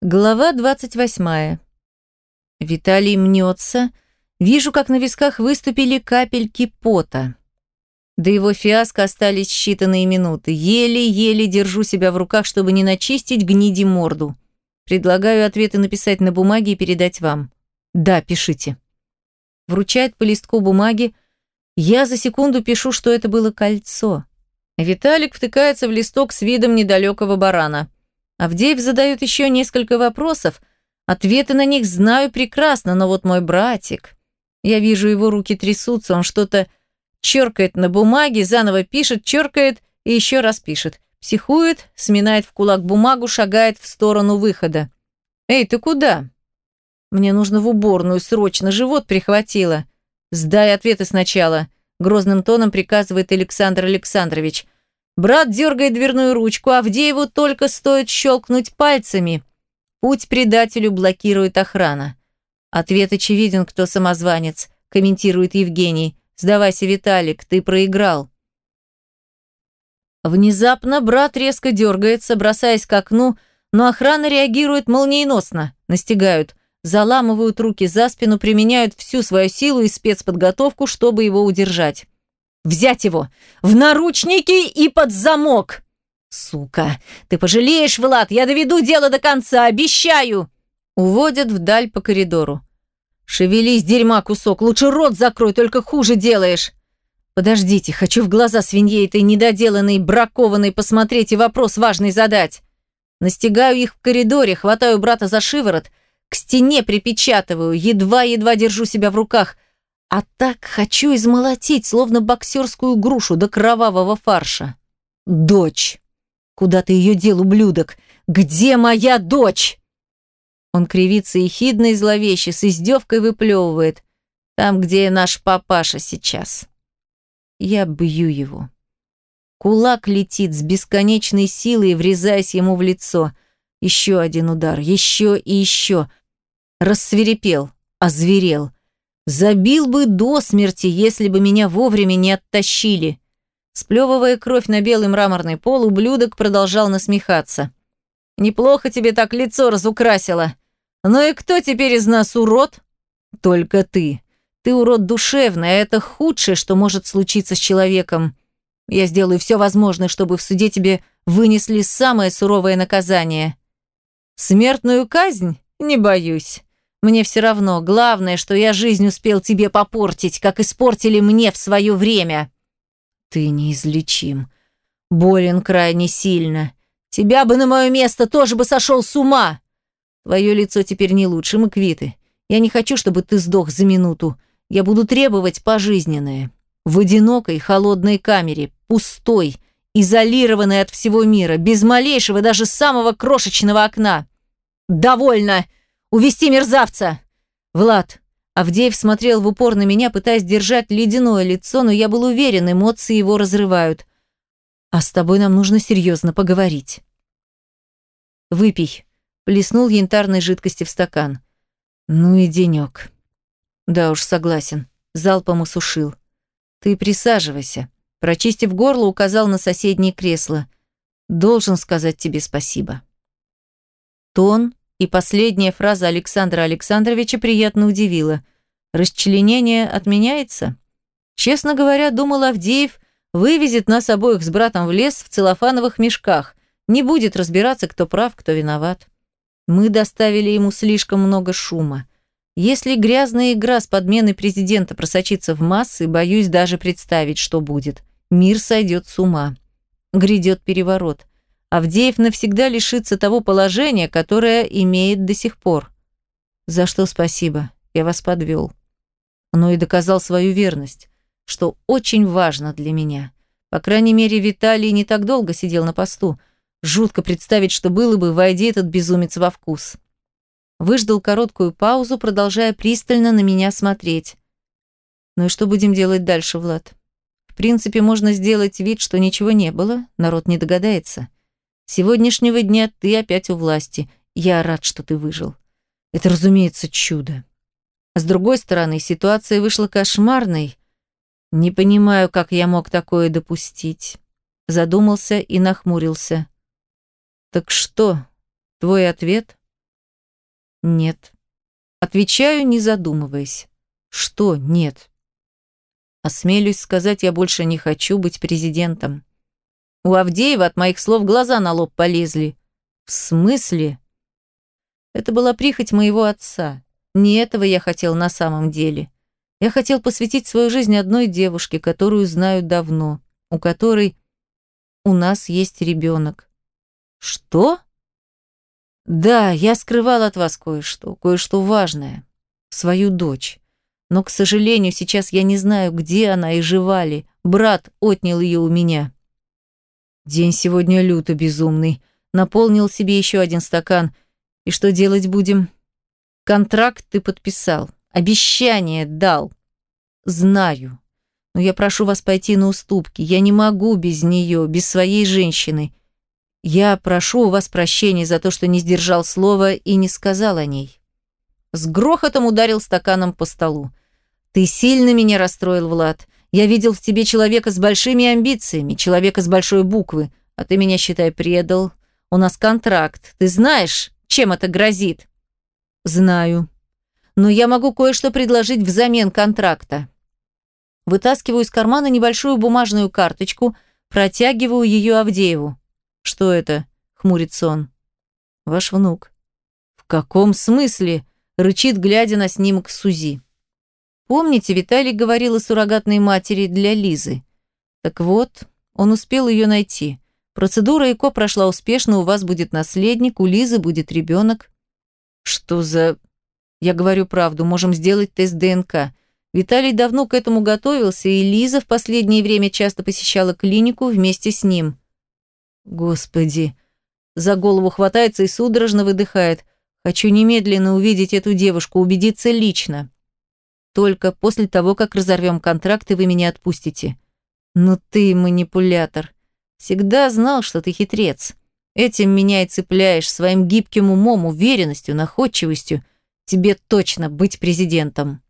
Глава 28. Виталий мнется. Вижу, как на висках выступили капельки пота. До его фиаско остались считанные минуты. Еле-еле держу себя в руках, чтобы не начистить гниди морду. Предлагаю ответы написать на бумаге и передать вам. Да, пишите. Вручает по листку бумаги. Я за секунду пишу, что это было кольцо. Виталик втыкается в листок с видом недалекого барана. Авдеев задает еще несколько вопросов. Ответы на них знаю прекрасно, но вот мой братик... Я вижу, его руки трясутся, он что-то черкает на бумаге, заново пишет, черкает и еще раз пишет. Психует, сминает в кулак бумагу, шагает в сторону выхода. «Эй, ты куда?» «Мне нужно в уборную, срочно, живот прихватило». «Сдай ответы сначала», — грозным тоном приказывает Александр Александрович – Брат дергает дверную ручку, а Авдееву только стоит щелкнуть пальцами. Путь предателю блокирует охрана. Ответ очевиден, кто самозванец, комментирует Евгений. Сдавайся, Виталик, ты проиграл. Внезапно брат резко дергается, бросаясь к окну, но охрана реагирует молниеносно. Настигают, заламывают руки за спину, применяют всю свою силу и спецподготовку, чтобы его удержать. Взять его! В наручники и под замок!» «Сука! Ты пожалеешь, Влад! Я доведу дело до конца, обещаю!» Уводят вдаль по коридору. «Шевелись, дерьма, кусок! Лучше рот закрой, только хуже делаешь!» «Подождите, хочу в глаза свинье этой недоделанной, бракованной посмотреть и вопрос важный задать!» Настигаю их в коридоре, хватаю брата за шиворот, к стене припечатываю, едва-едва держу себя в руках – а так хочу измолотить, словно боксерскую грушу до кровавого фарша. Дочь! Куда ты ее дел, ублюдок? Где моя дочь? Он кривится ехидно и зловеще, с издевкой выплевывает. Там, где наш папаша сейчас. Я бью его. Кулак летит с бесконечной силой, врезаясь ему в лицо. Еще один удар, еще и еще. Рассверепел, озверел. Забил бы до смерти, если бы меня вовремя не оттащили. Сплевывая кровь на белый мраморный пол, ублюдок продолжал насмехаться. «Неплохо тебе так лицо разукрасило. Ну и кто теперь из нас урод?» «Только ты. Ты урод душевный, а это худшее, что может случиться с человеком. Я сделаю все возможное, чтобы в суде тебе вынесли самое суровое наказание. Смертную казнь? Не боюсь. Мне все равно. Главное, что я жизнь успел тебе попортить, как испортили мне в свое время. Ты неизлечим. Болен крайне сильно. Тебя бы на мое место тоже бы сошел с ума. Твое лицо теперь не лучше, мы квиты. Я не хочу, чтобы ты сдох за минуту. Я буду требовать пожизненное. В одинокой холодной камере, пустой, изолированной от всего мира, без малейшего, даже самого крошечного окна. «Довольно!» Увести мерзавца!» «Влад!» Авдеев смотрел в упор на меня, пытаясь держать ледяное лицо, но я был уверен, эмоции его разрывают. «А с тобой нам нужно серьезно поговорить». «Выпей», – плеснул янтарной жидкости в стакан. «Ну и денек». «Да уж, согласен», – залпом усушил. «Ты присаживайся», – прочистив горло, указал на соседнее кресло. «Должен сказать тебе спасибо». Тон и последняя фраза Александра Александровича приятно удивила. «Расчленение отменяется?» Честно говоря, думал Авдеев, вывезет нас обоих с братом в лес в целлофановых мешках, не будет разбираться, кто прав, кто виноват. Мы доставили ему слишком много шума. Если грязная игра с подменой президента просочится в массы, боюсь даже представить, что будет. Мир сойдет с ума. Грядет переворот. Авдеев навсегда лишится того положения, которое имеет до сих пор. За что спасибо, я вас подвел. Но и доказал свою верность, что очень важно для меня. По крайней мере, Виталий не так долго сидел на посту. Жутко представить, что было бы, войди этот безумец во вкус. Выждал короткую паузу, продолжая пристально на меня смотреть. Ну и что будем делать дальше, Влад? В принципе, можно сделать вид, что ничего не было, народ не догадается сегодняшнего дня ты опять у власти. Я рад, что ты выжил. Это, разумеется, чудо. С другой стороны, ситуация вышла кошмарной. Не понимаю, как я мог такое допустить. Задумался и нахмурился. Так что, твой ответ? Нет. Отвечаю, не задумываясь. Что нет? Осмелюсь сказать, я больше не хочу быть президентом. У Авдеева от моих слов глаза на лоб полезли. В смысле? Это была прихоть моего отца. Не этого я хотел на самом деле. Я хотел посвятить свою жизнь одной девушке, которую знаю давно, у которой у нас есть ребенок. Что? Да, я скрывал от вас кое-что, кое-что важное. Свою дочь. Но, к сожалению, сейчас я не знаю, где она и жива ли. Брат отнял ее у меня. День сегодня люто безумный. Наполнил себе еще один стакан. И что делать будем? Контракт ты подписал. Обещание дал. Знаю. Но я прошу вас пойти на уступки. Я не могу без нее, без своей женщины. Я прошу у вас прощения за то, что не сдержал слова и не сказал о ней. С грохотом ударил стаканом по столу. Ты сильно меня расстроил, Влад. Я видел в тебе человека с большими амбициями, человека с большой буквы, а ты меня, считай, предал. У нас контракт. Ты знаешь, чем это грозит? Знаю. Но я могу кое-что предложить взамен контракта. Вытаскиваю из кармана небольшую бумажную карточку, протягиваю ее Авдееву. «Что это?» — хмурится он. «Ваш внук». «В каком смысле?» — рычит, глядя на снимок Сузи. «Помните, Виталий говорил о суррогатной матери для Лизы? Так вот, он успел ее найти. Процедура ЭКО прошла успешно, у вас будет наследник, у Лизы будет ребенок». «Что за...» «Я говорю правду, можем сделать тест ДНК. Виталий давно к этому готовился, и Лиза в последнее время часто посещала клинику вместе с ним. Господи. За голову хватается и судорожно выдыхает. Хочу немедленно увидеть эту девушку, убедиться лично. Только после того, как разорвем контракт, и вы меня отпустите. Ну ты манипулятор. Всегда знал, что ты хитрец. Этим меня и цепляешь, своим гибким умом, уверенностью, находчивостью. Тебе точно быть президентом.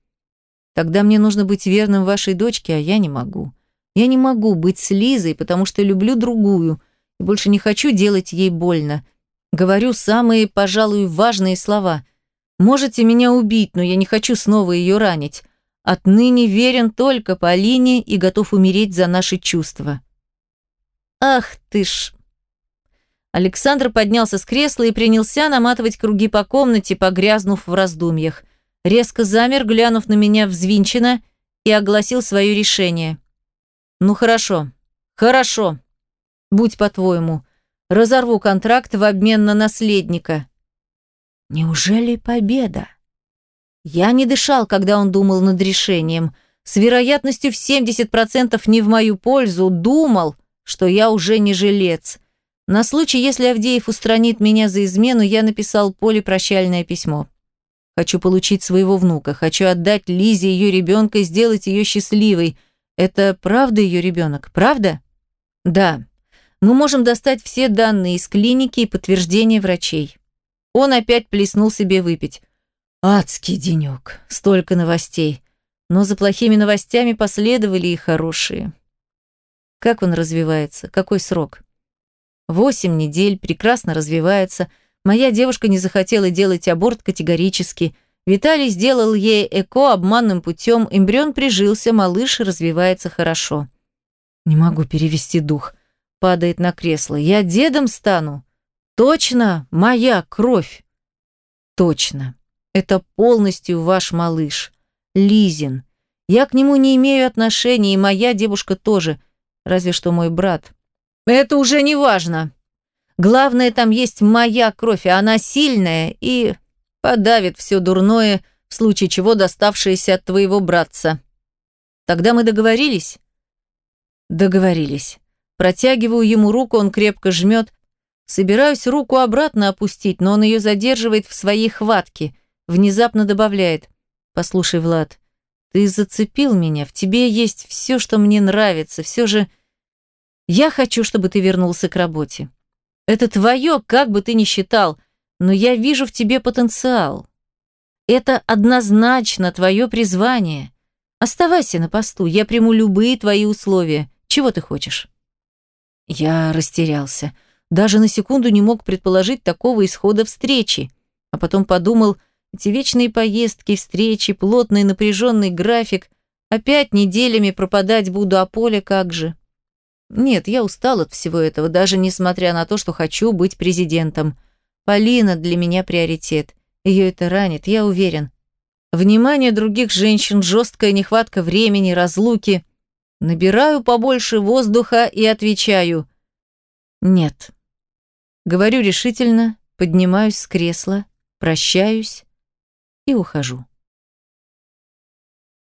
Тогда мне нужно быть верным вашей дочке, а я не могу. Я не могу быть с Лизой, потому что люблю другую и больше не хочу делать ей больно. Говорю самые, пожалуй, важные слова. Можете меня убить, но я не хочу снова ее ранить. Отныне верен только Полине и готов умереть за наши чувства. Ах ты ж... Александр поднялся с кресла и принялся наматывать круги по комнате, погрязнув в раздумьях резко замер, глянув на меня взвинченно, и огласил свое решение. «Ну хорошо, хорошо. Будь по-твоему. Разорву контракт в обмен на наследника». «Неужели победа?» Я не дышал, когда он думал над решением. С вероятностью в 70% не в мою пользу думал, что я уже не жилец. На случай, если Авдеев устранит меня за измену, я написал Поле прощальное письмо. Хочу получить своего внука. Хочу отдать Лизе ее ребенка и сделать ее счастливой. Это правда ее ребенок? Правда? Да. Мы можем достать все данные из клиники и подтверждения врачей. Он опять плеснул себе выпить. Адский денек. Столько новостей. Но за плохими новостями последовали и хорошие. Как он развивается? Какой срок? Восемь недель, прекрасно развивается – Моя девушка не захотела делать аборт категорически. Виталий сделал ей ЭКО обманным путем, эмбрион прижился, малыш развивается хорошо. Не могу перевести дух. Падает на кресло. Я дедом стану. Точно, моя кровь. Точно. Это полностью ваш малыш. Лизин. Я к нему не имею отношения, и моя девушка тоже. Разве что мой брат. Это уже не важно. Главное, там есть моя кровь, и она сильная и подавит все дурное, в случае чего доставшееся от твоего братца. Тогда мы договорились? Договорились. Протягиваю ему руку, он крепко жмет. Собираюсь руку обратно опустить, но он ее задерживает в своей хватке. Внезапно добавляет. «Послушай, Влад, ты зацепил меня, в тебе есть все, что мне нравится, все же... Я хочу, чтобы ты вернулся к работе. Это твое, как бы ты ни считал, но я вижу в тебе потенциал. Это однозначно твое призвание. Оставайся на посту, я приму любые твои условия. Чего ты хочешь?» Я растерялся. Даже на секунду не мог предположить такого исхода встречи. А потом подумал, Эти вечные поездки, встречи, плотный напряженный график. Опять неделями пропадать буду, а поле как же. Нет, я устал от всего этого, даже несмотря на то, что хочу быть президентом. Полина для меня приоритет. Ее это ранит, я уверен. Внимание других женщин, жесткая нехватка времени, разлуки. Набираю побольше воздуха и отвечаю «нет». Говорю решительно, поднимаюсь с кресла, прощаюсь и ухожу.